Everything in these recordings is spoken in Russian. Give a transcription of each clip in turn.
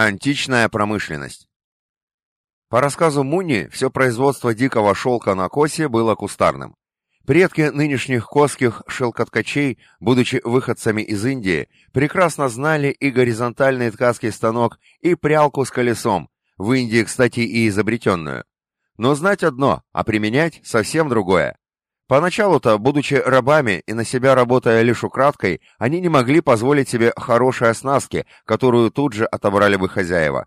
Античная промышленность По рассказу Муни, все производство дикого шелка на Косе было кустарным. Предки нынешних косских шелкоткачей, будучи выходцами из Индии, прекрасно знали и горизонтальный ткацкий станок, и прялку с колесом, в Индии, кстати, и изобретенную. Но знать одно, а применять совсем другое. Поначалу-то, будучи рабами и на себя работая лишь украдкой, они не могли позволить себе хорошей оснастки, которую тут же отобрали бы хозяева.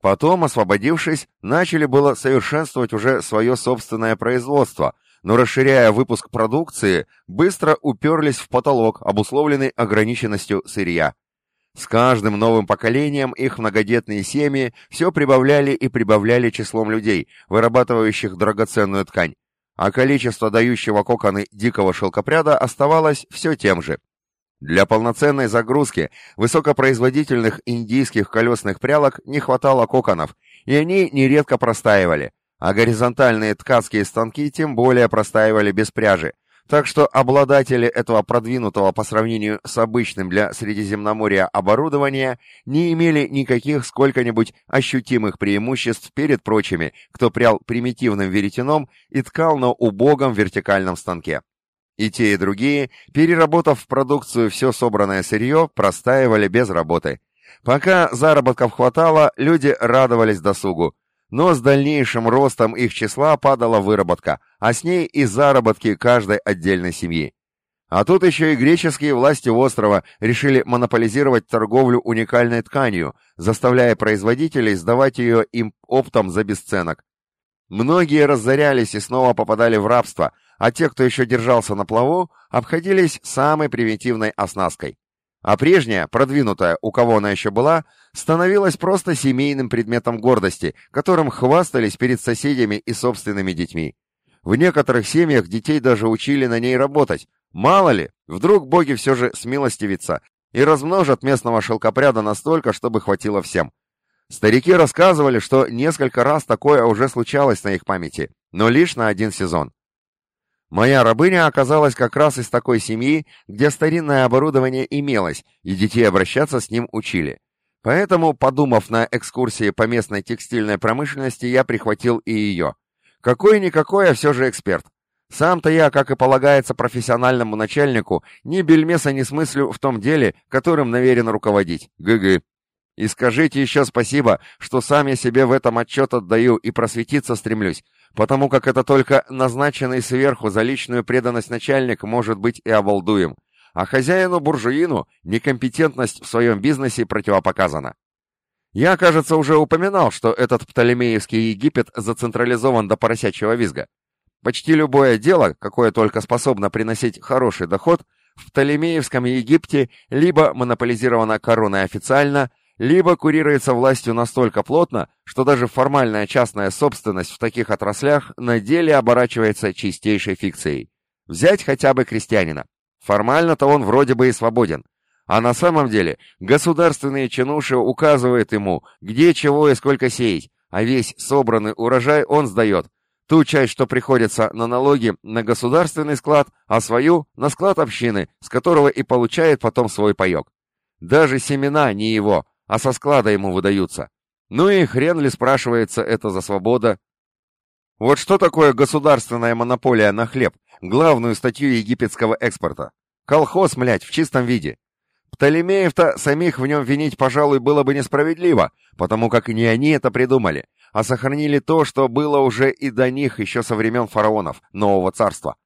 Потом, освободившись, начали было совершенствовать уже свое собственное производство, но расширяя выпуск продукции, быстро уперлись в потолок, обусловленный ограниченностью сырья. С каждым новым поколением их многодетные семьи все прибавляли и прибавляли числом людей, вырабатывающих драгоценную ткань, а количество дающего коконы дикого шелкопряда оставалось все тем же. Для полноценной загрузки высокопроизводительных индийских колесных прялок не хватало коконов, и они нередко простаивали, а горизонтальные ткацкие станки тем более простаивали без пряжи, так что обладатели этого продвинутого по сравнению с обычным для Средиземноморья оборудования не имели никаких сколько-нибудь ощутимых преимуществ перед прочими, кто прял примитивным веретеном и ткал на убогом вертикальном станке. И те, и другие, переработав в продукцию все собранное сырье, простаивали без работы. Пока заработков хватало, люди радовались досугу, но с дальнейшим ростом их числа падала выработка, а с ней и заработки каждой отдельной семьи. А тут еще и греческие власти острова решили монополизировать торговлю уникальной тканью, заставляя производителей сдавать ее им оптом за бесценок. Многие разорялись и снова попадали в рабство, а те, кто еще держался на плаву, обходились самой примитивной оснасткой. А прежняя, продвинутая, у кого она еще была, становилась просто семейным предметом гордости, которым хвастались перед соседями и собственными детьми. В некоторых семьях детей даже учили на ней работать. Мало ли, вдруг боги все же смилостивятся и размножат местного шелкопряда настолько, чтобы хватило всем. Старики рассказывали, что несколько раз такое уже случалось на их памяти, но лишь на один сезон. Моя рабыня оказалась как раз из такой семьи, где старинное оборудование имелось, и детей обращаться с ним учили. Поэтому, подумав на экскурсии по местной текстильной промышленности, я прихватил и ее. Какой-никакой, а все же эксперт. Сам-то я, как и полагается профессиональному начальнику, ни бельмеса не смыслю в том деле, которым наверен руководить. ГГ. И скажите еще спасибо, что сам я себе в этом отчет отдаю и просветиться стремлюсь, потому как это только назначенный сверху за личную преданность начальник может быть и обалдуем, а хозяину-буржуину некомпетентность в своем бизнесе противопоказана. Я, кажется, уже упоминал, что этот Птолемеевский Египет зацентрализован до поросячьего визга. Почти любое дело, какое только способно приносить хороший доход, в Птолемеевском Египте либо монополизировано короной официально, либо курируется властью настолько плотно, что даже формальная частная собственность в таких отраслях на деле оборачивается чистейшей фикцией. Взять хотя бы крестьянина. Формально-то он вроде бы и свободен. А на самом деле государственные чинуши указывают ему, где чего и сколько сеять, а весь собранный урожай он сдает. Ту часть, что приходится на налоги, на государственный склад, а свою — на склад общины, с которого и получает потом свой паек. Даже семена не его, а со склада ему выдаются. Ну и хрен ли спрашивается это за свобода? Вот что такое государственная монополия на хлеб, главную статью египетского экспорта? Колхоз, млять, в чистом виде. Птолемеев-то самих в нем винить, пожалуй, было бы несправедливо, потому как не они это придумали, а сохранили то, что было уже и до них еще со времен фараонов, нового царства.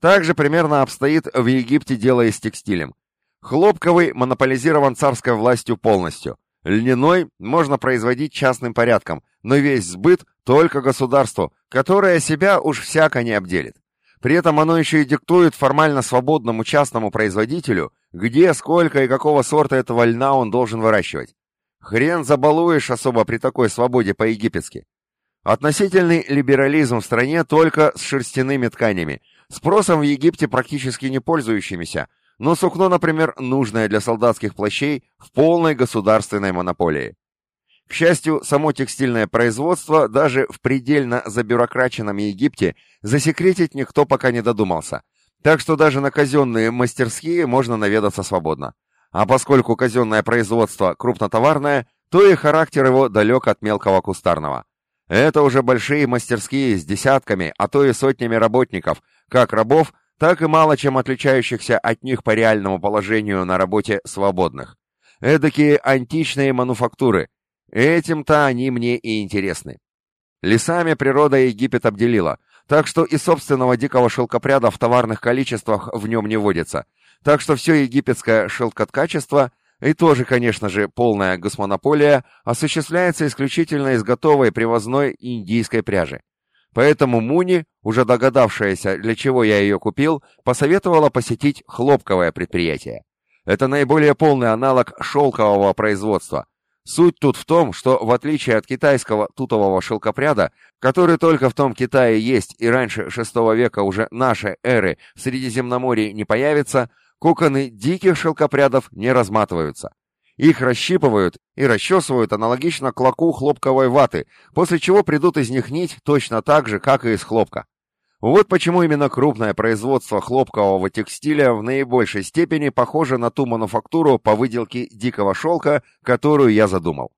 Так же примерно обстоит в Египте дело и с текстилем. Хлопковый монополизирован царской властью полностью. Льняной можно производить частным порядком, но весь сбыт только государству, которое себя уж всяко не обделит. При этом оно еще и диктует формально свободному частному производителю, где, сколько и какого сорта этого льна он должен выращивать. Хрен забалуешь особо при такой свободе по-египетски. Относительный либерализм в стране только с шерстяными тканями, спросом в Египте практически не пользующимися, но сукно, например, нужное для солдатских плащей, в полной государственной монополии. К счастью, само текстильное производство даже в предельно забюрокраченном Египте засекретить никто пока не додумался, так что даже на казенные мастерские можно наведаться свободно. А поскольку казенное производство крупнотоварное, то и характер его далек от мелкого кустарного. Это уже большие мастерские с десятками, а то и сотнями работников, как рабов, так и мало чем отличающихся от них по реальному положению на работе свободных. Эдакие античные мануфактуры. Этим-то они мне и интересны. Лесами природа Египет обделила, так что и собственного дикого шелкопряда в товарных количествах в нем не водится. Так что все египетское шелкоткачество и тоже, конечно же, полная госмонополия осуществляется исключительно из готовой привозной индийской пряжи. Поэтому Муни, уже догадавшаяся, для чего я ее купил, посоветовала посетить хлопковое предприятие. Это наиболее полный аналог шелкового производства. Суть тут в том, что в отличие от китайского тутового шелкопряда, который только в том Китае есть и раньше VI века уже нашей эры в Средиземноморье не появится, Коконы диких шелкопрядов не разматываются. Их расщипывают и расчесывают аналогично клоку хлопковой ваты, после чего придут из них нить точно так же, как и из хлопка. Вот почему именно крупное производство хлопкового текстиля в наибольшей степени похоже на ту мануфактуру по выделке дикого шелка, которую я задумал.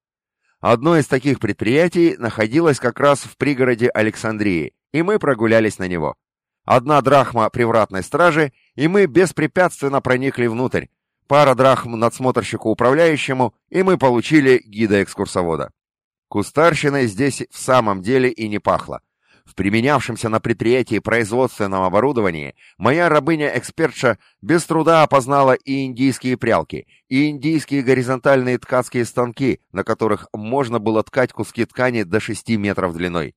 Одно из таких предприятий находилось как раз в пригороде Александрии, и мы прогулялись на него. Одна драхма привратной стражи, и мы беспрепятственно проникли внутрь. Пара драхм надсмотрщику управляющему, и мы получили гида-экскурсовода. Кустарщиной здесь в самом деле и не пахло. В применявшемся на предприятии производственном оборудовании моя рабыня-экспертша без труда опознала и индийские прялки, и индийские горизонтальные ткацкие станки, на которых можно было ткать куски ткани до 6 метров длиной.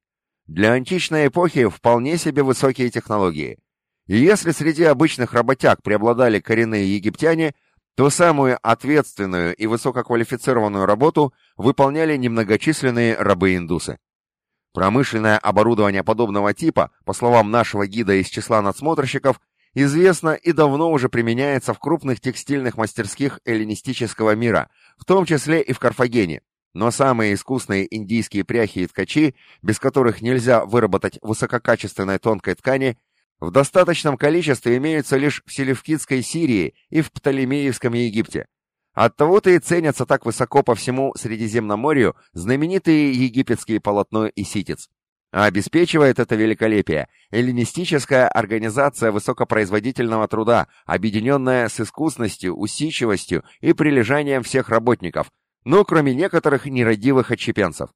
Для античной эпохи вполне себе высокие технологии. И если среди обычных работяг преобладали коренные египтяне, то самую ответственную и высококвалифицированную работу выполняли немногочисленные рабы-индусы. Промышленное оборудование подобного типа, по словам нашего гида из числа надсмотрщиков, известно и давно уже применяется в крупных текстильных мастерских эллинистического мира, в том числе и в Карфагене, но самые искусные индийские пряхи и ткачи, без которых нельзя выработать высококачественной тонкой ткани, в достаточном количестве имеются лишь в Селевкидской Сирии и в Птолемеевском Египте. Оттого-то и ценятся так высоко по всему Средиземноморью знаменитые египетские полотно и ситец. А обеспечивает это великолепие эллинистическая организация высокопроизводительного труда, объединенная с искусностью, усидчивостью и прилежанием всех работников, ну, кроме некоторых нерадивых отщепенцев.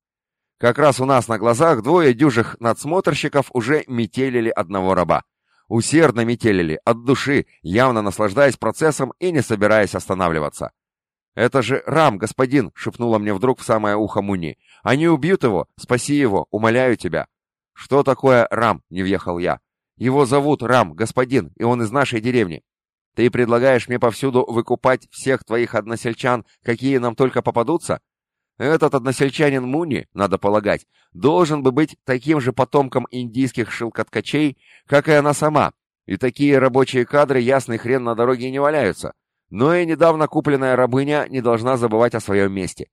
Как раз у нас на глазах двое дюжих надсмотрщиков уже метелили одного раба. Усердно метелили, от души, явно наслаждаясь процессом и не собираясь останавливаться. «Это же Рам, господин!» — шепнула мне вдруг в самое ухо Муни. «Они убьют его! Спаси его! Умоляю тебя!» «Что такое Рам?» — не въехал я. «Его зовут Рам, господин, и он из нашей деревни. Ты предлагаешь мне повсюду выкупать всех твоих односельчан, какие нам только попадутся? Этот односельчанин Муни, надо полагать, должен бы быть таким же потомком индийских шелкоткачей, как и она сама, и такие рабочие кадры ясный хрен на дороге не валяются. Но и недавно купленная рабыня не должна забывать о своем месте.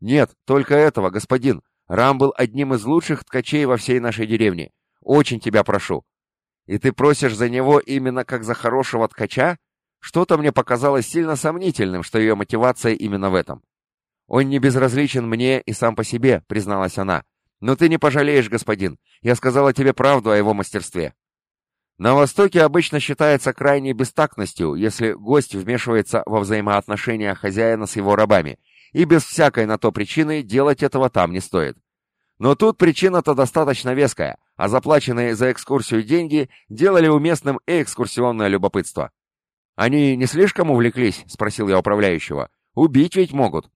Нет, только этого, господин. Рам был одним из лучших ткачей во всей нашей деревне. Очень тебя прошу, и ты просишь за него именно как за хорошего ткача? Что-то мне показалось сильно сомнительным, что ее мотивация именно в этом. Он не безразличен мне и сам по себе, призналась она. Но ты не пожалеешь, господин. Я сказала тебе правду о его мастерстве. На Востоке обычно считается крайней бестактностью, если гость вмешивается во взаимоотношения хозяина с его рабами, и без всякой на то причины делать этого там не стоит. Но тут причина-то достаточно веская, а заплаченные за экскурсию деньги делали уместным и экскурсионное любопытство. «Они не слишком увлеклись?» — спросил я управляющего. «Убить ведь могут».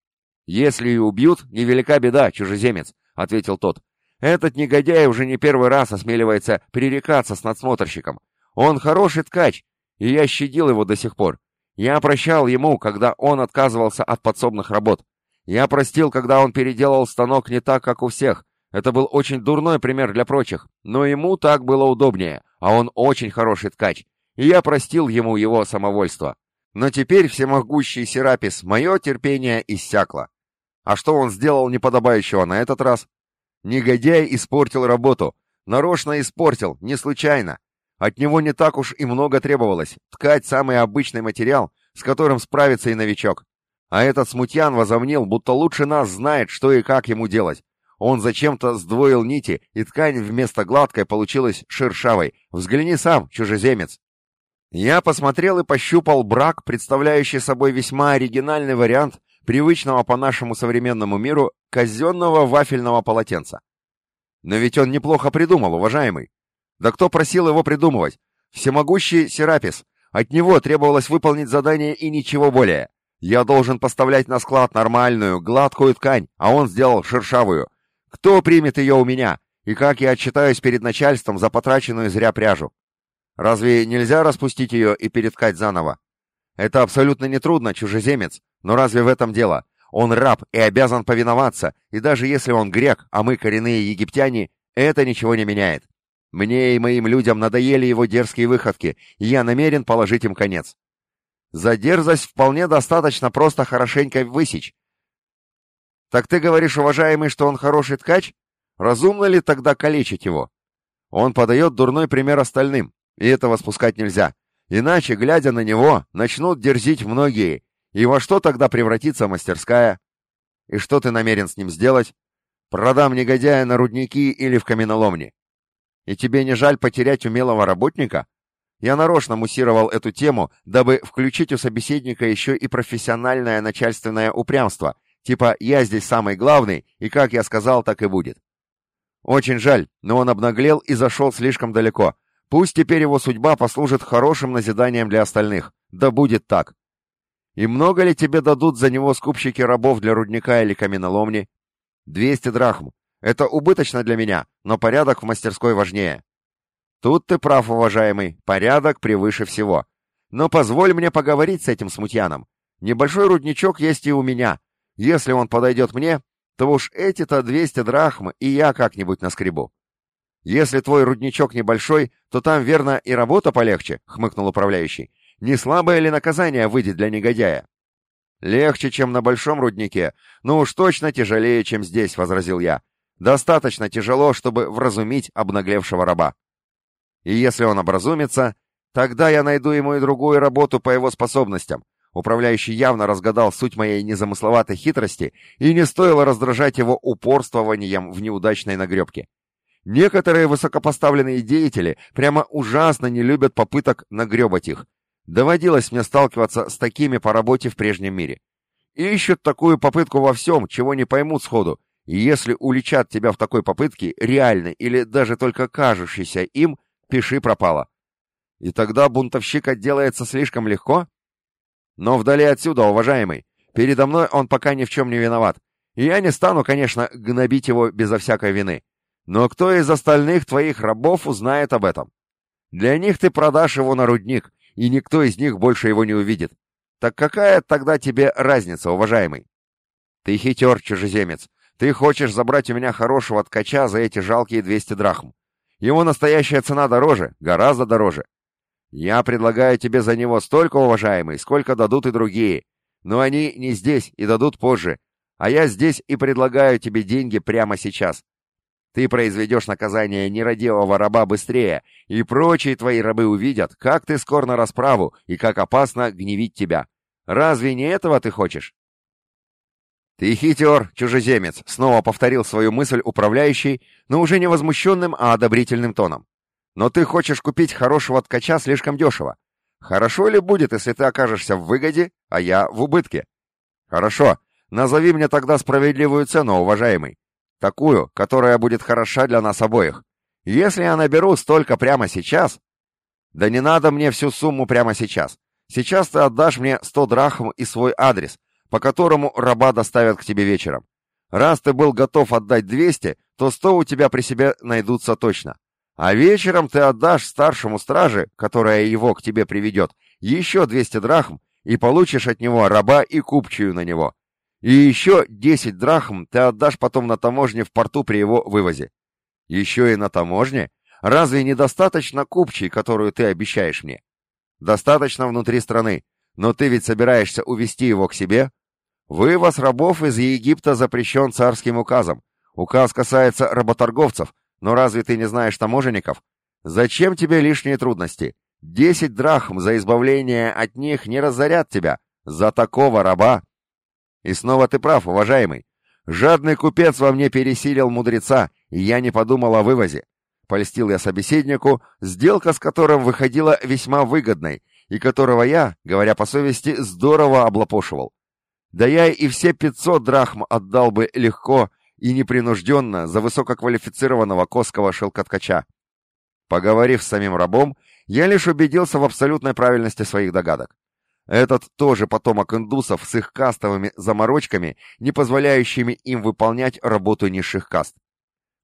«Если и убьют, невелика беда, чужеземец», — ответил тот. «Этот негодяй уже не первый раз осмеливается перерекаться с надсмотрщиком. Он хороший ткач, и я щадил его до сих пор. Я прощал ему, когда он отказывался от подсобных работ. Я простил, когда он переделал станок не так, как у всех, это был очень дурной пример для прочих, но ему так было удобнее, а он очень хороший ткач, и я простил ему его самовольство. Но теперь, всемогущий Серапис, мое терпение иссякло. А что он сделал неподобающего на этот раз? Негодяй испортил работу. Нарочно испортил, не случайно. От него не так уж и много требовалось. Ткать самый обычный материал, с которым справится и новичок. А этот смутьян возомнил, будто лучше нас знает, что и как ему делать. Он зачем-то сдвоил нити, и ткань вместо гладкой получилась шершавой. Взгляни сам, чужеземец. Я посмотрел и пощупал брак, представляющий собой весьма оригинальный вариант привычного по нашему современному миру казенного вафельного полотенца. Но ведь он неплохо придумал, уважаемый. Да кто просил его придумывать? Всемогущий Серапис. От него требовалось выполнить задание и ничего более. Я должен поставлять на склад нормальную, гладкую ткань, а он сделал шершавую. Кто примет ее у меня? И как я отчитаюсь перед начальством за потраченную зря пряжу? Разве нельзя распустить ее и переткать заново? Это абсолютно нетрудно, чужеземец. Но разве в этом дело? Он раб и обязан повиноваться, и даже если он грек, а мы коренные египтяне, это ничего не меняет. Мне и моим людям надоели его дерзкие выходки, и я намерен положить им конец. За дерзость вполне достаточно просто хорошенько высечь. Так ты говоришь, уважаемый, что он хороший ткач? Разумно ли тогда калечить его? Он подает дурной пример остальным, и этого спускать нельзя. Иначе, глядя на него, начнут дерзить многие. И во что тогда превратится мастерская? И что ты намерен с ним сделать? Продам негодяя на рудники или в каменоломни. И тебе не жаль потерять умелого работника? Я нарочно муссировал эту тему, дабы включить у собеседника еще и профессиональное начальственное упрямство, типа «я здесь самый главный, и как я сказал, так и будет». Очень жаль, но он обнаглел и зашел слишком далеко. Пусть теперь его судьба послужит хорошим назиданием для остальных. Да будет так. И много ли тебе дадут за него скупщики рабов для рудника или каменоломни? Двести драхм. Это убыточно для меня, но порядок в мастерской важнее. Тут ты прав, уважаемый, порядок превыше всего. Но позволь мне поговорить с этим смутьяном. Небольшой рудничок есть и у меня. Если он подойдет мне, то уж эти-то 200 драхм и я как-нибудь наскребу. Если твой рудничок небольшой, то там, верно, и работа полегче, хмыкнул управляющий. Не слабое ли наказание выйдет для негодяя? Легче, чем на большом руднике, но уж точно тяжелее, чем здесь, возразил я. Достаточно тяжело, чтобы вразумить обнаглевшего раба. И если он образумится, тогда я найду ему и другую работу по его способностям. Управляющий явно разгадал суть моей незамысловатой хитрости, и не стоило раздражать его упорствованием в неудачной нагребке. Некоторые высокопоставленные деятели прямо ужасно не любят попыток нагребать их. Доводилось мне сталкиваться с такими по работе в прежнем мире. И ищут такую попытку во всем, чего не поймут сходу, и если уличат тебя в такой попытке, реальной или даже только кажущейся им, пиши пропало. И тогда бунтовщик отделается слишком легко? Но вдали отсюда, уважаемый, передо мной он пока ни в чем не виноват. И я не стану, конечно, гнобить его безо всякой вины. Но кто из остальных твоих рабов узнает об этом? Для них ты продашь его на рудник, и никто из них больше его не увидит. Так какая тогда тебе разница, уважаемый? Ты хитер, чужеземец, ты хочешь забрать у меня хорошего ткача за эти жалкие 200 драхм. Его настоящая цена дороже, гораздо дороже. Я предлагаю тебе за него столько, уважаемый, сколько дадут и другие. Но они не здесь и дадут позже. А я здесь и предлагаю тебе деньги прямо сейчас. Ты произведешь наказание нерадивого раба быстрее, и прочие твои рабы увидят, как ты скор на расправу и как опасно гневить тебя. Разве не этого ты хочешь? «Ты хитер, чужеземец», — снова повторил свою мысль управляющий, но уже не возмущенным, а одобрительным тоном. «Но ты хочешь купить хорошего ткача слишком дешево. Хорошо ли будет, если ты окажешься в выгоде, а я в убытке?» «Хорошо. Назови мне тогда справедливую цену, уважаемый. Такую, которая будет хороша для нас обоих. Если я наберу столько прямо сейчас...» «Да не надо мне всю сумму прямо сейчас. Сейчас ты отдашь мне сто драхм и свой адрес, по которому раба доставят к тебе вечером. Раз ты был готов отдать 200, то 100 у тебя при себе найдутся точно. А вечером ты отдашь старшему страже, которая его к тебе приведет, еще 200 драхм, и получишь от него раба и купчую на него. И еще 10 драхм ты отдашь потом на таможне в порту при его вывозе. Еще и на таможне? Разве недостаточно купчей, которую ты обещаешь мне? Достаточно внутри страны, но ты ведь собираешься увести его к себе, Вывоз рабов из Египта запрещен царским указом. Указ касается работорговцев, но разве ты не знаешь таможенников? Зачем тебе лишние трудности? Десять драхм за избавление от них не разорят тебя. За такого раба. И снова ты прав, уважаемый. Жадный купец во мне пересилил мудреца, и я не подумал о вывозе. Польстил я собеседнику, сделка с которым выходила весьма выгодной, и которого я, говоря по совести, здорово облапошивал. Да я и все пятьсот драхм отдал бы легко и непринужденно за высококвалифицированного коского шелкоткача. Поговорив с самим рабом, я лишь убедился в абсолютной правильности своих догадок. Этот тоже потомок индусов с их кастовыми заморочками, не позволяющими им выполнять работу низших каст.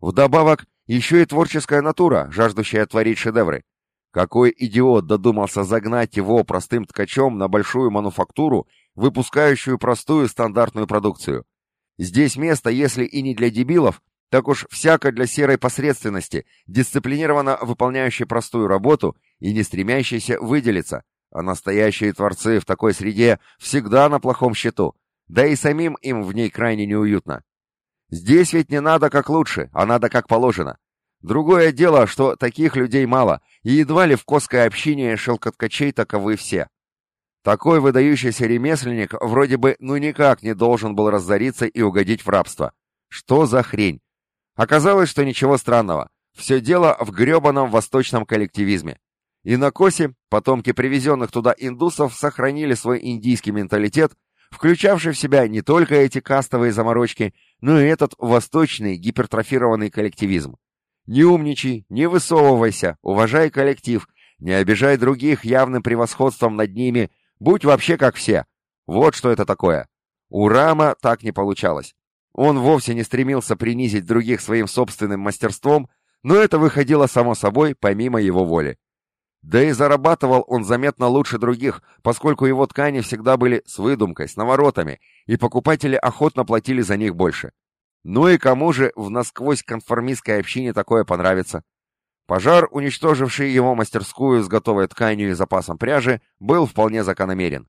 Вдобавок, еще и творческая натура, жаждущая творить шедевры. Какой идиот додумался загнать его простым ткачом на большую мануфактуру, выпускающую простую стандартную продукцию? Здесь место, если и не для дебилов, так уж всяко для серой посредственности, дисциплинированно выполняющей простую работу и не стремящейся выделиться, а настоящие творцы в такой среде всегда на плохом счету, да и самим им в ней крайне неуютно. Здесь ведь не надо как лучше, а надо как положено. Другое дело, что таких людей мало, и едва ли в коской общине шелкоткачей таковы все. Такой выдающийся ремесленник вроде бы ну никак не должен был разориться и угодить в рабство. Что за хрень? Оказалось, что ничего странного. Все дело в гребаном восточном коллективизме. И на Косе потомки привезенных туда индусов сохранили свой индийский менталитет, включавший в себя не только эти кастовые заморочки, но и этот восточный гипертрофированный коллективизм. Не умничай, не высовывайся, уважай коллектив, не обижай других явным превосходством над ними, будь вообще как все. Вот что это такое. У Рама так не получалось. Он вовсе не стремился принизить других своим собственным мастерством, но это выходило само собой помимо его воли. Да и зарабатывал он заметно лучше других, поскольку его ткани всегда были с выдумкой, с наворотами, и покупатели охотно платили за них больше. Ну и кому же в насквозь конформистской общине такое понравится? Пожар, уничтоживший его мастерскую с готовой тканью и запасом пряжи, был вполне закономерен.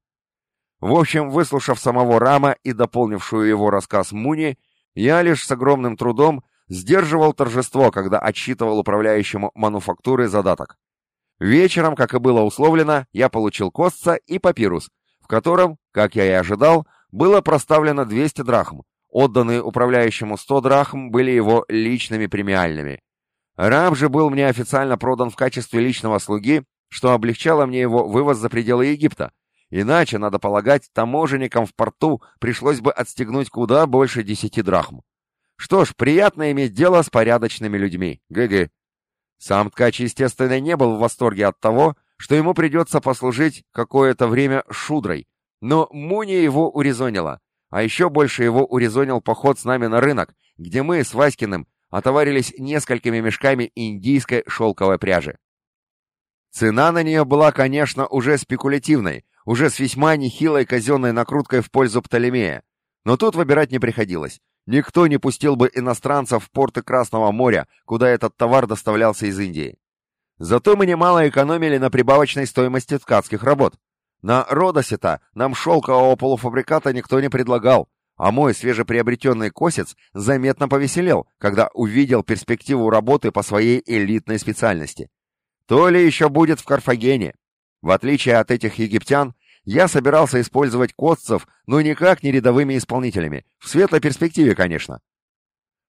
В общем, выслушав самого Рама и дополнившую его рассказ Муни, я лишь с огромным трудом сдерживал торжество, когда отсчитывал управляющему мануфактуры задаток. Вечером, как и было условлено, я получил костца и папирус, в котором, как я и ожидал, было проставлено 200 драхм. Отданные управляющему 100 драхм были его личными премиальными. Раб же был мне официально продан в качестве личного слуги, что облегчало мне его вывоз за пределы Египта. Иначе, надо полагать, таможенникам в порту пришлось бы отстегнуть куда больше 10 драхм. Что ж, приятно иметь дело с порядочными людьми. ГГ. Сам ткач, естественно, не был в восторге от того, что ему придется послужить какое-то время шудрой, но Муни его урезонила, а еще больше его урезонил поход с нами на рынок, где мы с Васькиным отоварились несколькими мешками индийской шелковой пряжи. Цена на нее была, конечно, уже спекулятивной, уже с весьма нехилой казенной накруткой в пользу Птолемея, но тут выбирать не приходилось. Никто не пустил бы иностранцев в порты Красного моря, куда этот товар доставлялся из Индии. Зато мы немало экономили на прибавочной стоимости ткацких работ. На Родосета нам шелкового полуфабриката никто не предлагал, а мой свежеприобретенный косец заметно повеселел, когда увидел перспективу работы по своей элитной специальности. То ли еще будет в Карфагене. В отличие от этих египтян, я собирался использовать котцев, но никак не рядовыми исполнителями. В светлой перспективе, конечно.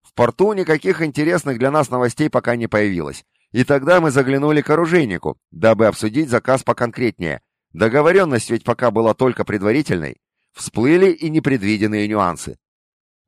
В порту никаких интересных для нас новостей пока не появилось. И тогда мы заглянули к оружейнику, дабы обсудить заказ поконкретнее. Договоренность ведь пока была только предварительной. Всплыли и непредвиденные нюансы.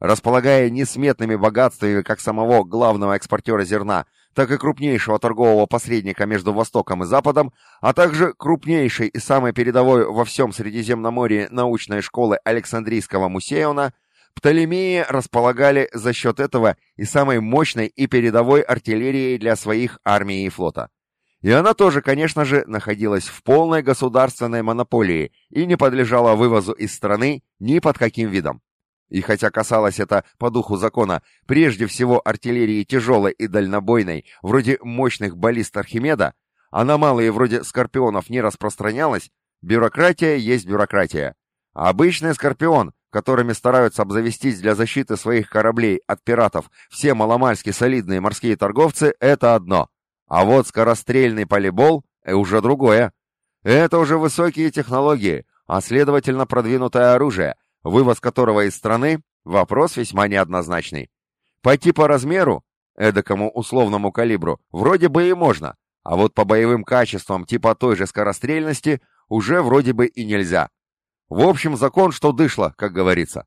Располагая несметными богатствами как самого главного экспортера зерна, так и крупнейшего торгового посредника между Востоком и Западом, а также крупнейшей и самой передовой во всем Средиземноморье научной школы Александрийского Мусеона, Птолемеи располагали за счет этого и самой мощной и передовой артиллерией для своих армии и флота. И она тоже, конечно же, находилась в полной государственной монополии и не подлежала вывозу из страны ни под каким видом. И хотя касалось это по духу закона прежде всего артиллерии тяжелой и дальнобойной, вроде мощных баллист Архимеда, а на малые вроде скорпионов не распространялась, бюрократия есть бюрократия. А обычный скорпион, которыми стараются обзавестись для защиты своих кораблей от пиратов все маломальски солидные морские торговцы, это одно. А вот скорострельный полибол — уже другое. Это уже высокие технологии, а следовательно продвинутое оружие, вывоз которого из страны – вопрос весьма неоднозначный. По типу размеру, эдакому условному калибру, вроде бы и можно, а вот по боевым качествам типа той же скорострельности уже вроде бы и нельзя. В общем, закон, что дышло, как говорится.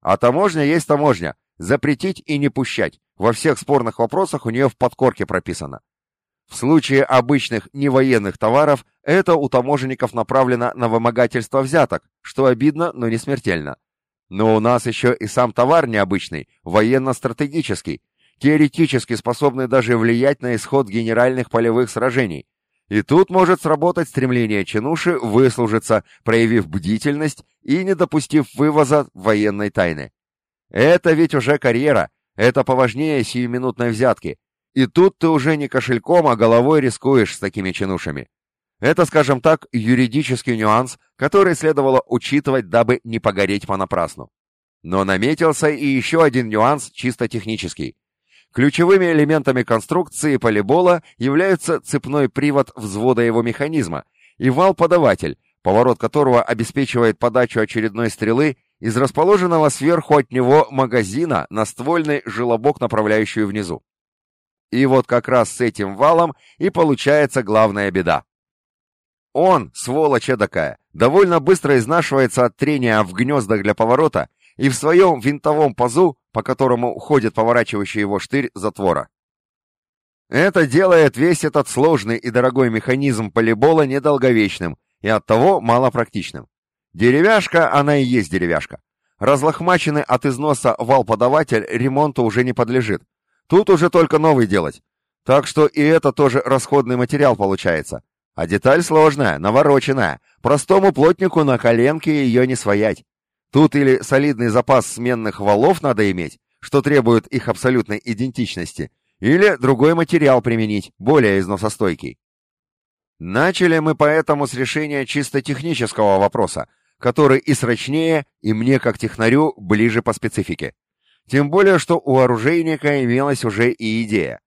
А таможня есть таможня, запретить и не пущать. Во всех спорных вопросах у нее в подкорке прописано. В случае обычных невоенных товаров это у таможенников направлено на вымогательство взяток, что обидно, но не смертельно. Но у нас еще и сам товар необычный, военно-стратегический, теоретически способный даже влиять на исход генеральных полевых сражений. И тут может сработать стремление чинуши выслужиться, проявив бдительность и не допустив вывоза военной тайны. Это ведь уже карьера, это поважнее сиюминутной взятки, и тут ты уже не кошельком, а головой рискуешь с такими чинушами. Это, скажем так, юридический нюанс, который следовало учитывать, дабы не погореть понапрасну. Но наметился и еще один нюанс чисто технический. Ключевыми элементами конструкции полибола являются цепной привод взвода его механизма и вал-подаватель, поворот которого обеспечивает подачу очередной стрелы из расположенного сверху от него магазина на ствольный желобок, направляющую внизу. И вот как раз с этим валом и получается главная беда. Он, сволочь такая, довольно быстро изнашивается от трения в гнездах для поворота и в своем винтовом пазу, по которому ходит поворачивающий его штырь затвора. Это делает весь этот сложный и дорогой механизм полибола недолговечным и оттого малопрактичным. Деревяшка, она и есть деревяшка. Разлохмаченный от износа вал-подаватель ремонту уже не подлежит, Тут уже только новый делать. Так что и это тоже расходный материал получается. А деталь сложная, навороченная. Простому плотнику на коленке ее не своять. Тут или солидный запас сменных валов надо иметь, что требует их абсолютной идентичности, или другой материал применить, более износостойкий. Начали мы поэтому с решения чисто технического вопроса, который и срочнее, и мне как технарю ближе по специфике. Тем более, что у оружейника имелась уже и идея.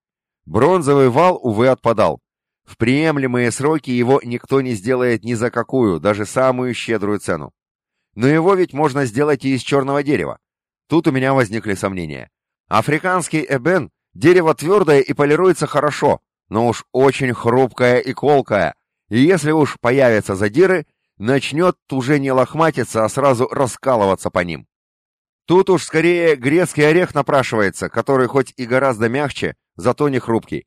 Бронзовый вал, увы, отпадал. В приемлемые сроки его никто не сделает ни за какую, даже самую щедрую цену. Но его ведь можно сделать и из черного дерева. Тут у меня возникли сомнения. Африканский эбен – дерево твердое и полируется хорошо, но уж очень хрупкое и колкое, и если уж появятся задиры, начнет уже не лохматиться, а сразу раскалываться по ним. Тут уж скорее грецкий орех напрашивается, который хоть и гораздо мягче, зато не хрупкий.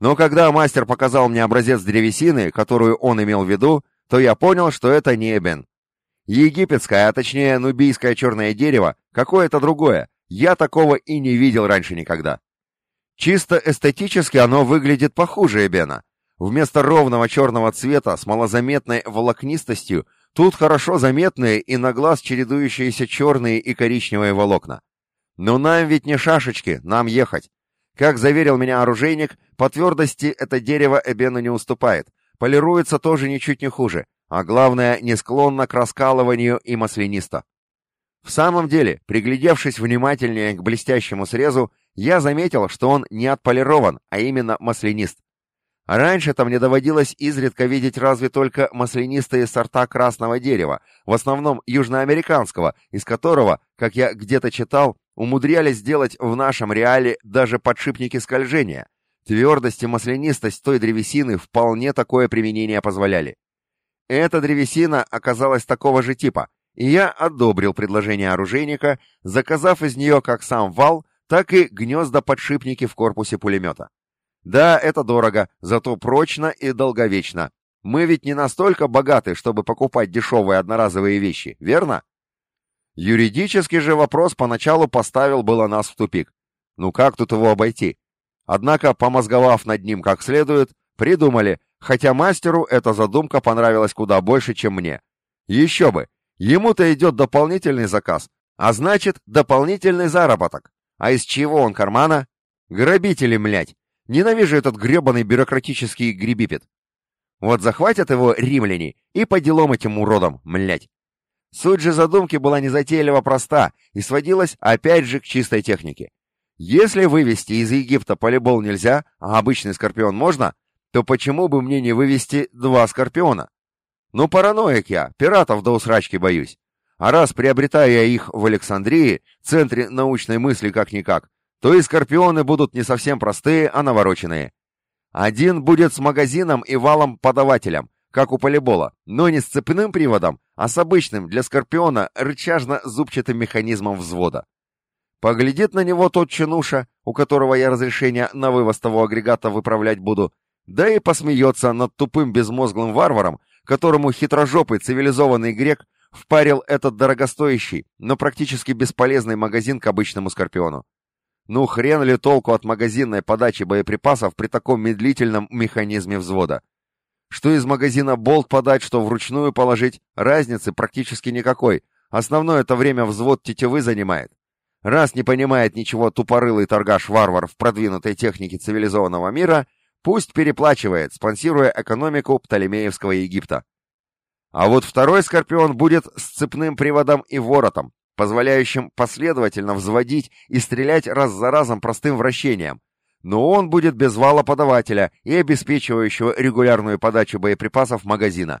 Но когда мастер показал мне образец древесины, которую он имел в виду, то я понял, что это не эбен. Египетское, а точнее нубийское черное дерево, какое-то другое, я такого и не видел раньше никогда. Чисто эстетически оно выглядит похуже эбена. Вместо ровного черного цвета с малозаметной волокнистостью Тут хорошо заметные и на глаз чередующиеся черные и коричневые волокна. Но нам ведь не шашечки, нам ехать. Как заверил меня оружейник, по твердости это дерево Эбену не уступает. Полируется тоже ничуть не хуже, а главное, не склонно к раскалыванию и маслянисто. В самом деле, приглядевшись внимательнее к блестящему срезу, я заметил, что он не отполирован, а именно маслянист. Раньше-то мне доводилось изредка видеть разве только маслянистые сорта красного дерева, в основном южноамериканского, из которого, как я где-то читал, умудрялись сделать в нашем реале даже подшипники скольжения. Твердость и маслянистость той древесины вполне такое применение позволяли. Эта древесина оказалась такого же типа, и я одобрил предложение оружейника, заказав из нее как сам вал, так и гнезда-подшипники в корпусе пулемета. Да, это дорого, зато прочно и долговечно. Мы ведь не настолько богаты, чтобы покупать дешевые одноразовые вещи, верно? Юридический же вопрос поначалу поставил было нас в тупик. Ну как тут его обойти? Однако, помозговав над ним как следует, придумали, хотя мастеру эта задумка понравилась куда больше, чем мне. Еще бы, ему-то идет дополнительный заказ, а значит, дополнительный заработок. А из чего он кармана? Грабители, млять. Ненавижу этот гребаный бюрократический грибипет. Вот захватят его римляне и по делам этим уродам, млять. Суть же задумки была незатейливо проста и сводилась опять же к чистой технике. Если вывести из Египта полибол нельзя, а обычный скорпион можно, то почему бы мне не вывести два скорпиона? Ну, параноик я, пиратов до усрачки боюсь. А раз приобретая я их в Александрии, центре научной мысли как-никак, то и скорпионы будут не совсем простые, а навороченные. Один будет с магазином и валом-подавателем, как у полибола, но не с цепным приводом, а с обычным для скорпиона рычажно-зубчатым механизмом взвода. Поглядит на него тот чинуша, у которого я разрешение на вывоз того агрегата выправлять буду, да и посмеется над тупым безмозглым варваром, которому хитрожопый цивилизованный грек впарил этот дорогостоящий, но практически бесполезный магазин к обычному скорпиону. Ну хрен ли толку от магазинной подачи боеприпасов при таком медлительном механизме взвода? Что из магазина болт подать, что вручную положить, разницы практически никакой. Основное это время взвод тетивы занимает. Раз не понимает ничего тупорылый торгаш-варвар в продвинутой технике цивилизованного мира, пусть переплачивает, спонсируя экономику Птолемеевского Египта. А вот второй Скорпион будет с цепным приводом и воротом, позволяющим последовательно взводить и стрелять раз за разом простым вращением. Но он будет без вала подавателя и обеспечивающего регулярную подачу боеприпасов магазина.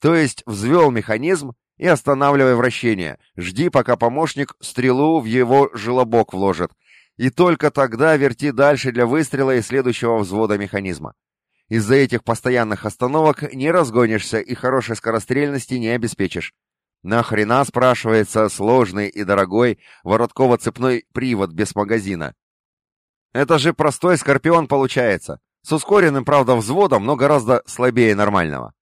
То есть взвел механизм и останавливай вращение. Жди, пока помощник стрелу в его желобок вложит. И только тогда верти дальше для выстрела и следующего взвода механизма. Из-за этих постоянных остановок не разгонишься и хорошей скорострельности не обеспечишь. Нахрена, спрашивается, сложный и дорогой воротково-цепной привод без магазина? Это же простой скорпион получается, с ускоренным, правда, взводом, но гораздо слабее нормального.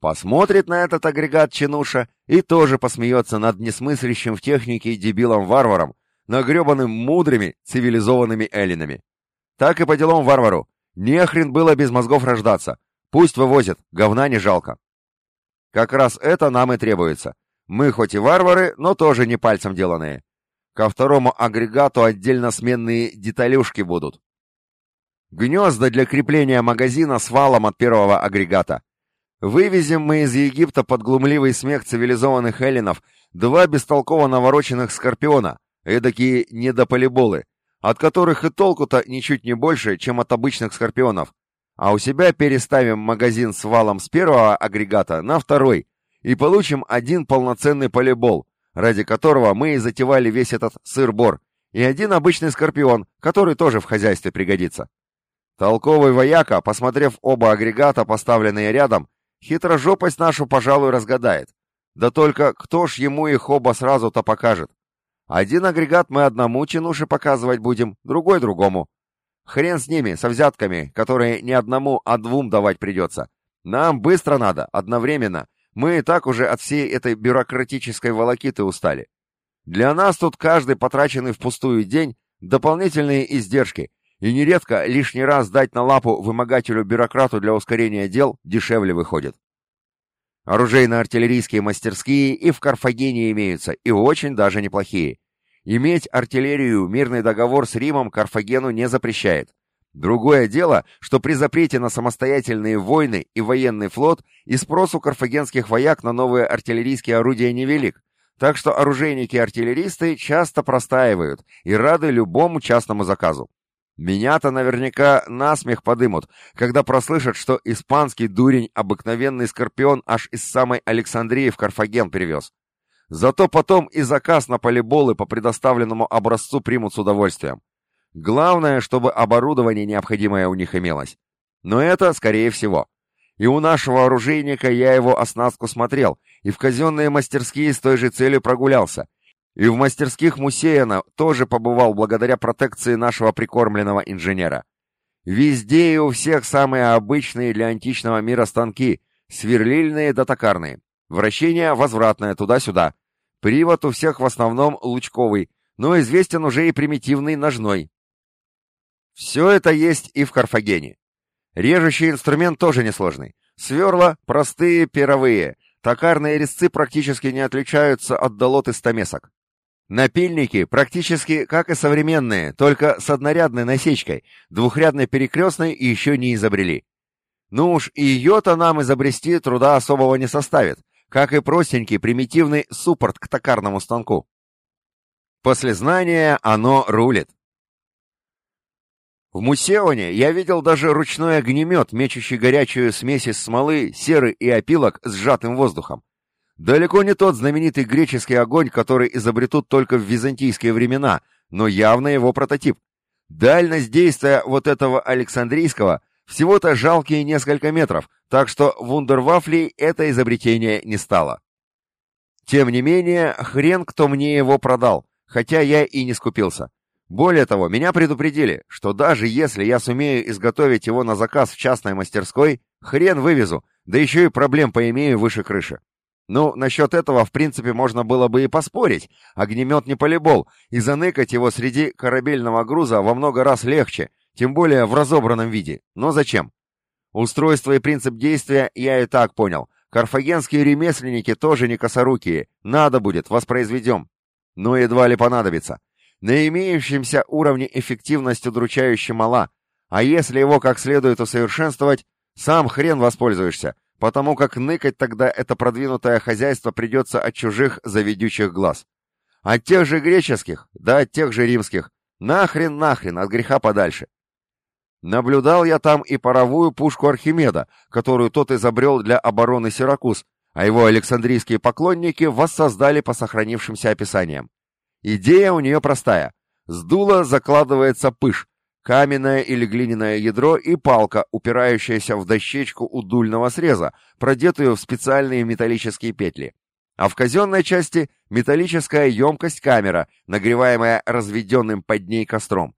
Посмотрит на этот агрегат чинуша и тоже посмеется над несмыслящим в технике дебилом-варваром, нагребанным мудрыми цивилизованными эллинами. Так и по делам варвару. Не хрен было без мозгов рождаться. Пусть вывозят, говна не жалко. Как раз это нам и требуется. Мы хоть и варвары, но тоже не пальцем деланные. Ко второму агрегату отдельно сменные деталюшки будут. Гнезда для крепления магазина с валом от первого агрегата. Вывезем мы из Египта под глумливый смех цивилизованных эллинов два бестолково навороченных скорпиона, эдакие недополиболы, от которых и толку-то ничуть не больше, чем от обычных скорпионов. А у себя переставим магазин с валом с первого агрегата на второй и получим один полноценный полибол, ради которого мы и затевали весь этот сыр-бор, и один обычный скорпион, который тоже в хозяйстве пригодится. Толковый вояка, посмотрев оба агрегата, поставленные рядом, Хитрожопость нашу, пожалуй, разгадает. Да только кто ж ему их оба сразу-то покажет? Один агрегат мы одному чинуше показывать будем, другой другому. Хрен с ними, со взятками, которые не одному, а двум давать придется. Нам быстро надо, одновременно. Мы и так уже от всей этой бюрократической волокиты устали. Для нас тут каждый потраченный впустую день — дополнительные издержки, и нередко лишний раз дать на лапу вымогателю-бюрократу для ускорения дел дешевле выходит. Оружейно-артиллерийские мастерские и в Карфагене имеются, и очень даже неплохие. Иметь артиллерию мирный договор с Римом Карфагену не запрещает. Другое дело, что при запрете на самостоятельные войны и военный флот и спрос у карфагенских вояк на новые артиллерийские орудия невелик, так что оружейники-артиллеристы часто простаивают и рады любому частному заказу. Меня-то наверняка насмех подымут, когда прослышат, что испанский дурень обыкновенный скорпион аж из самой Александрии в Карфаген привез. Зато потом и заказ на полиболы по предоставленному образцу примут с удовольствием. Главное, чтобы оборудование необходимое у них имелось. Но это скорее всего. И у нашего оружейника я его оснастку смотрел, и в казенные мастерские с той же целью прогулялся, и в мастерских Мусеяна тоже побывал благодаря протекции нашего прикормленного инженера. Везде и у всех самые обычные для античного мира станки, сверлильные да токарные. Вращение возвратное туда-сюда. Привод у всех в основном лучковый, но известен уже и примитивный ножной. Все это есть и в Карфагене. Режущий инструмент тоже несложный. Сверла простые перовые, токарные резцы практически не отличаются от долот и стамесок. Напильники практически как и современные, только с однорядной насечкой, двухрядной перекрестной еще не изобрели. Ну уж и ее-то нам изобрести труда особого не составит, как и простенький примитивный суппорт к токарному станку. После знания оно рулит. В Мусеоне я видел даже ручной огнемет, мечущий горячую смесь из смолы, серы и опилок с сжатым воздухом. Далеко не тот знаменитый греческий огонь, который изобретут только в византийские времена, но явно его прототип. Дальность действия вот этого Александрийского всего-то жалкие несколько метров, так что вундервафлей это изобретение не стало. Тем не менее, хрен кто мне его продал, хотя я и не скупился. Более того, меня предупредили, что даже если я сумею изготовить его на заказ в частной мастерской, хрен вывезу, да еще и проблем поимею выше крыши. Ну, насчет этого, в принципе, можно было бы и поспорить. Огнемет не полибол, и заныкать его среди корабельного груза во много раз легче, тем более в разобранном виде. Но зачем? Устройство и принцип действия я и так понял. Карфагенские ремесленники тоже не косорукие. Надо будет, воспроизведем. Но едва ли понадобится. На имеющемся уровне эффективность удручающе мала, а если его как следует усовершенствовать, сам хрен воспользуешься, потому как ныкать тогда это продвинутое хозяйство придется от чужих заведучих глаз. От тех же греческих, да от тех же римских. Нахрен, нахрен, от греха подальше. Наблюдал я там и паровую пушку Архимеда, которую тот изобрел для обороны Сиракуз, а его александрийские поклонники воссоздали по сохранившимся описаниям. Идея у нее простая. С дула закладывается пыш, каменное или глиняное ядро и палка, упирающаяся в дощечку у дульного среза, продетую в специальные металлические петли. А в казенной части металлическая емкость-камера, нагреваемая разведенным под ней костром.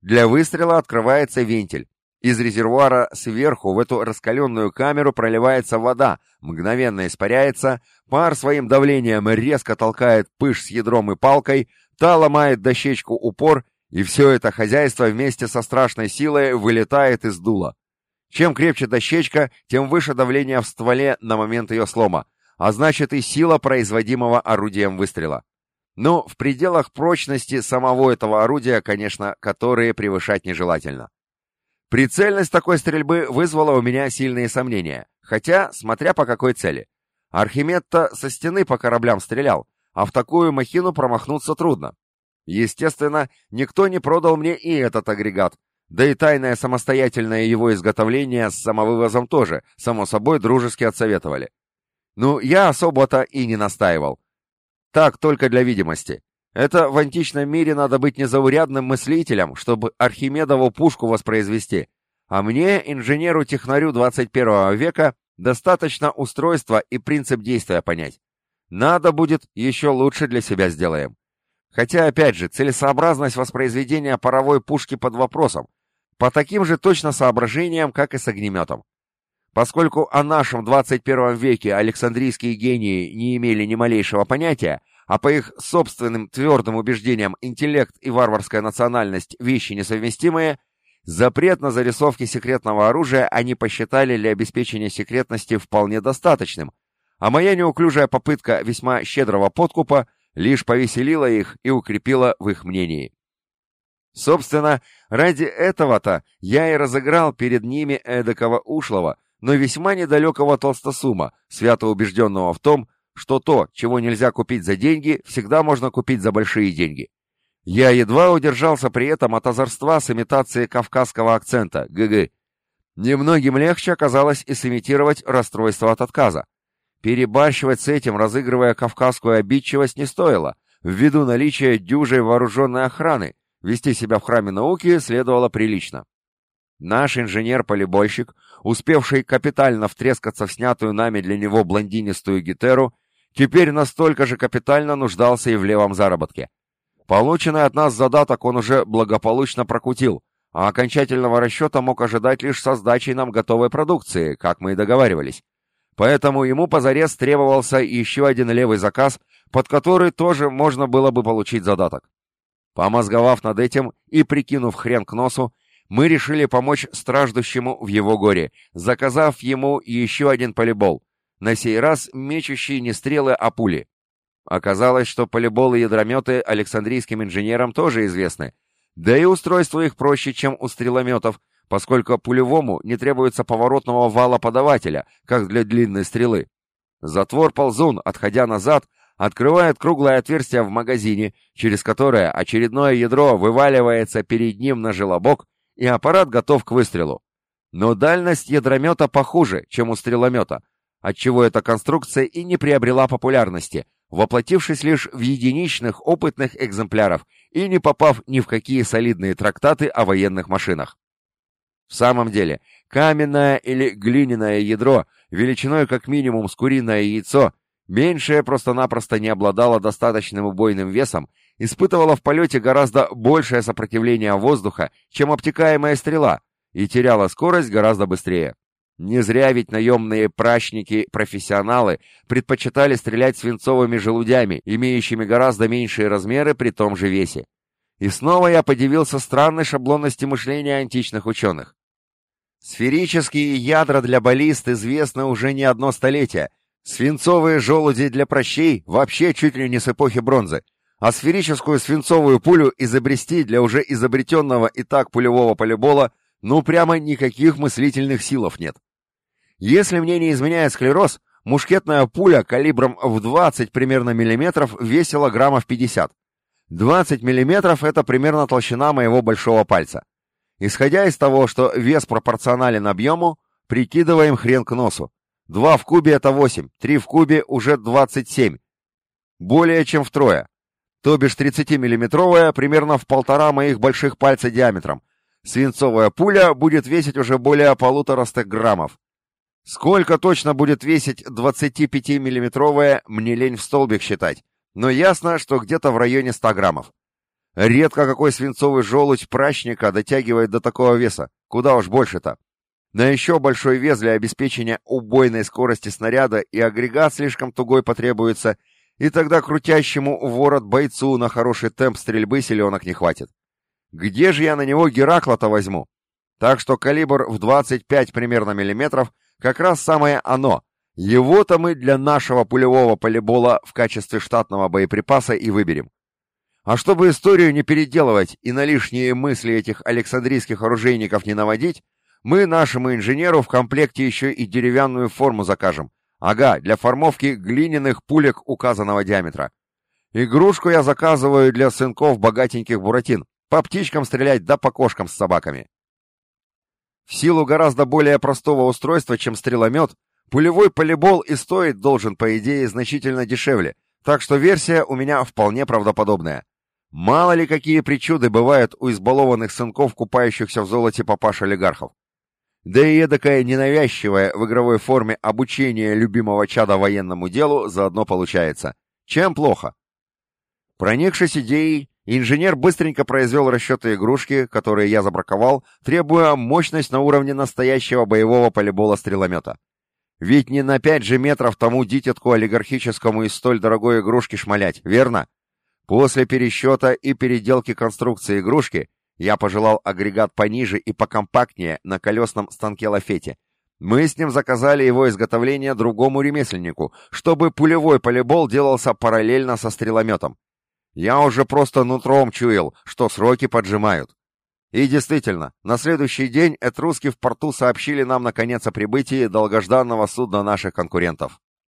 Для выстрела открывается вентиль. Из резервуара сверху в эту раскаленную камеру проливается вода, мгновенно испаряется, пар своим давлением резко толкает пыш с ядром и палкой, та ломает дощечку упор, и все это хозяйство вместе со страшной силой вылетает из дула. Чем крепче дощечка, тем выше давление в стволе на момент ее слома, а значит и сила производимого орудием выстрела. Ну, в пределах прочности самого этого орудия, конечно, которые превышать нежелательно. Прицельность такой стрельбы вызвала у меня сильные сомнения, хотя, смотря по какой цели. Архимед-то со стены по кораблям стрелял, а в такую махину промахнуться трудно. Естественно, никто не продал мне и этот агрегат, да и тайное самостоятельное его изготовление с самовывозом тоже, само собой, дружески отсоветовали. Ну, я особо-то и не настаивал. Так, только для видимости. Это в античном мире надо быть незаурядным мыслителем, чтобы Архимедову пушку воспроизвести. А мне, инженеру-технарю 21 века, достаточно устройства и принцип действия понять. Надо будет, еще лучше для себя сделаем. Хотя, опять же, целесообразность воспроизведения паровой пушки под вопросом, по таким же точно соображениям, как и с огнеметом. Поскольку о нашем 21 веке Александрийские гении не имели ни малейшего понятия, а по их собственным твердым убеждениям интеллект и варварская национальность – вещи несовместимые, запрет на зарисовки секретного оружия они посчитали для обеспечения секретности вполне достаточным, а моя неуклюжая попытка весьма щедрого подкупа лишь повеселила их и укрепила в их мнении. Собственно, ради этого-то я и разыграл перед ними эдакого ушлого – но весьма недалекого толстосума, свято убежденного в том, что то, чего нельзя купить за деньги, всегда можно купить за большие деньги. Я едва удержался при этом от озорства с имитацией кавказского акцента, ГГ. Немногим легче оказалось и сымитировать расстройство от отказа. Перебарщивать с этим, разыгрывая кавказскую обидчивость, не стоило, ввиду наличия дюжей вооруженной охраны, вести себя в храме науки следовало прилично. Наш инженер-полибойщик, успевший капитально втрескаться в снятую нами для него блондинистую гитеру, теперь настолько же капитально нуждался и в левом заработке. Полученный от нас задаток он уже благополучно прокутил, а окончательного расчета мог ожидать лишь со сдачей нам готовой продукции, как мы и договаривались. Поэтому ему позарез требовался еще один левый заказ, под который тоже можно было бы получить задаток. Помозговав над этим и прикинув хрен к носу, мы решили помочь страждущему в его горе, заказав ему еще один полибол, на сей раз мечущий не стрелы, а пули. Оказалось, что полиболы и ядрометы Александрийским инженерам тоже известны, да и устройство их проще, чем у стрелометов, поскольку пулевому не требуется поворотного вала подавателя, как для длинной стрелы. Затвор-ползун, отходя назад, открывает круглое отверстие в магазине, через которое очередное ядро вываливается перед ним на желобок и аппарат готов к выстрелу. Но дальность ядромета похуже, чем у стреломета, отчего эта конструкция и не приобрела популярности, воплотившись лишь в единичных опытных экземпляров и не попав ни в какие солидные трактаты о военных машинах. В самом деле, каменное или глиняное ядро, величиной как минимум с куриное яйцо, меньшее просто-напросто не обладало достаточным убойным весом, испытывало в полете гораздо большее сопротивление воздуха, чем обтекаемая стрела, и теряло скорость гораздо быстрее. Не зря ведь наемные прачники-профессионалы предпочитали стрелять свинцовыми желудями, имеющими гораздо меньшие размеры при том же весе. И снова я подивился странной шаблонности мышления античных ученых. Сферические ядра для баллист известны уже не одно столетие, свинцовые желуди для прощей вообще чуть ли не с эпохи бронзы, а сферическую свинцовую пулю изобрести для уже изобретенного и так пулевого полибола ну прямо никаких мыслительных силов нет. Если мне не изменяет склероз, мушкетная пуля калибром в 20 примерно миллиметров весила граммов 50. 20 миллиметров — это примерно толщина моего большого пальца. Исходя из того, что вес пропорционален объему, прикидываем хрен к носу. 2 в кубе — это 8, 3 в кубе — уже 27. Более чем втрое. То бишь 30-миллиметровая примерно в полтора моих больших пальца диаметром. Свинцовая пуля будет весить уже более полутораста граммов. Сколько точно будет весить 25-миллиметровая, мне лень в столбик считать, но ясно, что где-то в районе 100 граммов. Редко какой свинцовый желудь прачника дотягивает до такого веса, куда уж больше-то. На еще большой вес для обеспечения убойной скорости снаряда и агрегат слишком тугой потребуется, и тогда крутящему ворот бойцу на хороший темп стрельбы селенок не хватит. Где же я на него Геракла-то возьму? Так что калибр в 25 примерно миллиметров как раз самое оно. Его-то мы для нашего пулевого полибола в качестве штатного боеприпаса и выберем. А чтобы историю не переделывать и на лишние мысли этих александрийских оружейников не наводить, мы нашему инженеру в комплекте еще и деревянную форму закажем. Ага, для формовки глиняных пулек указанного диаметра. Игрушку я заказываю для сынков богатеньких буратин. По птичкам стрелять да по кошкам с собаками. В силу гораздо более простого устройства, чем стреломет, пулевой полибол и стоить должен, по идее, значительно дешевле, так что версия у меня вполне правдоподобная. Мало ли какие причуды бывают у избалованных сынков, купающихся в золоте папаш-олигархов. Да и эдакое ненавязчивое в игровой форме обучение любимого чада военному делу заодно получается. Чем плохо? Проникшись идеей, Инженер быстренько произвел расчеты игрушки, которые я забраковал, требуя мощность на уровне настоящего боевого полибола-стреломета. Ведь не на пять же метров тому дитятку олигархическому из столь дорогой игрушки шмалять, верно? После пересчета и переделки конструкции игрушки я пожелал агрегат пониже и покомпактнее на колесном станке лафете. Мы с ним заказали его изготовление другому ремесленнику, чтобы пулевой полибол делался параллельно со стрелометом. Я уже просто нутром чуял, что сроки поджимают. И действительно, на следующий день этруски в порту сообщили нам наконец о прибытии долгожданного судна наших конкурентов.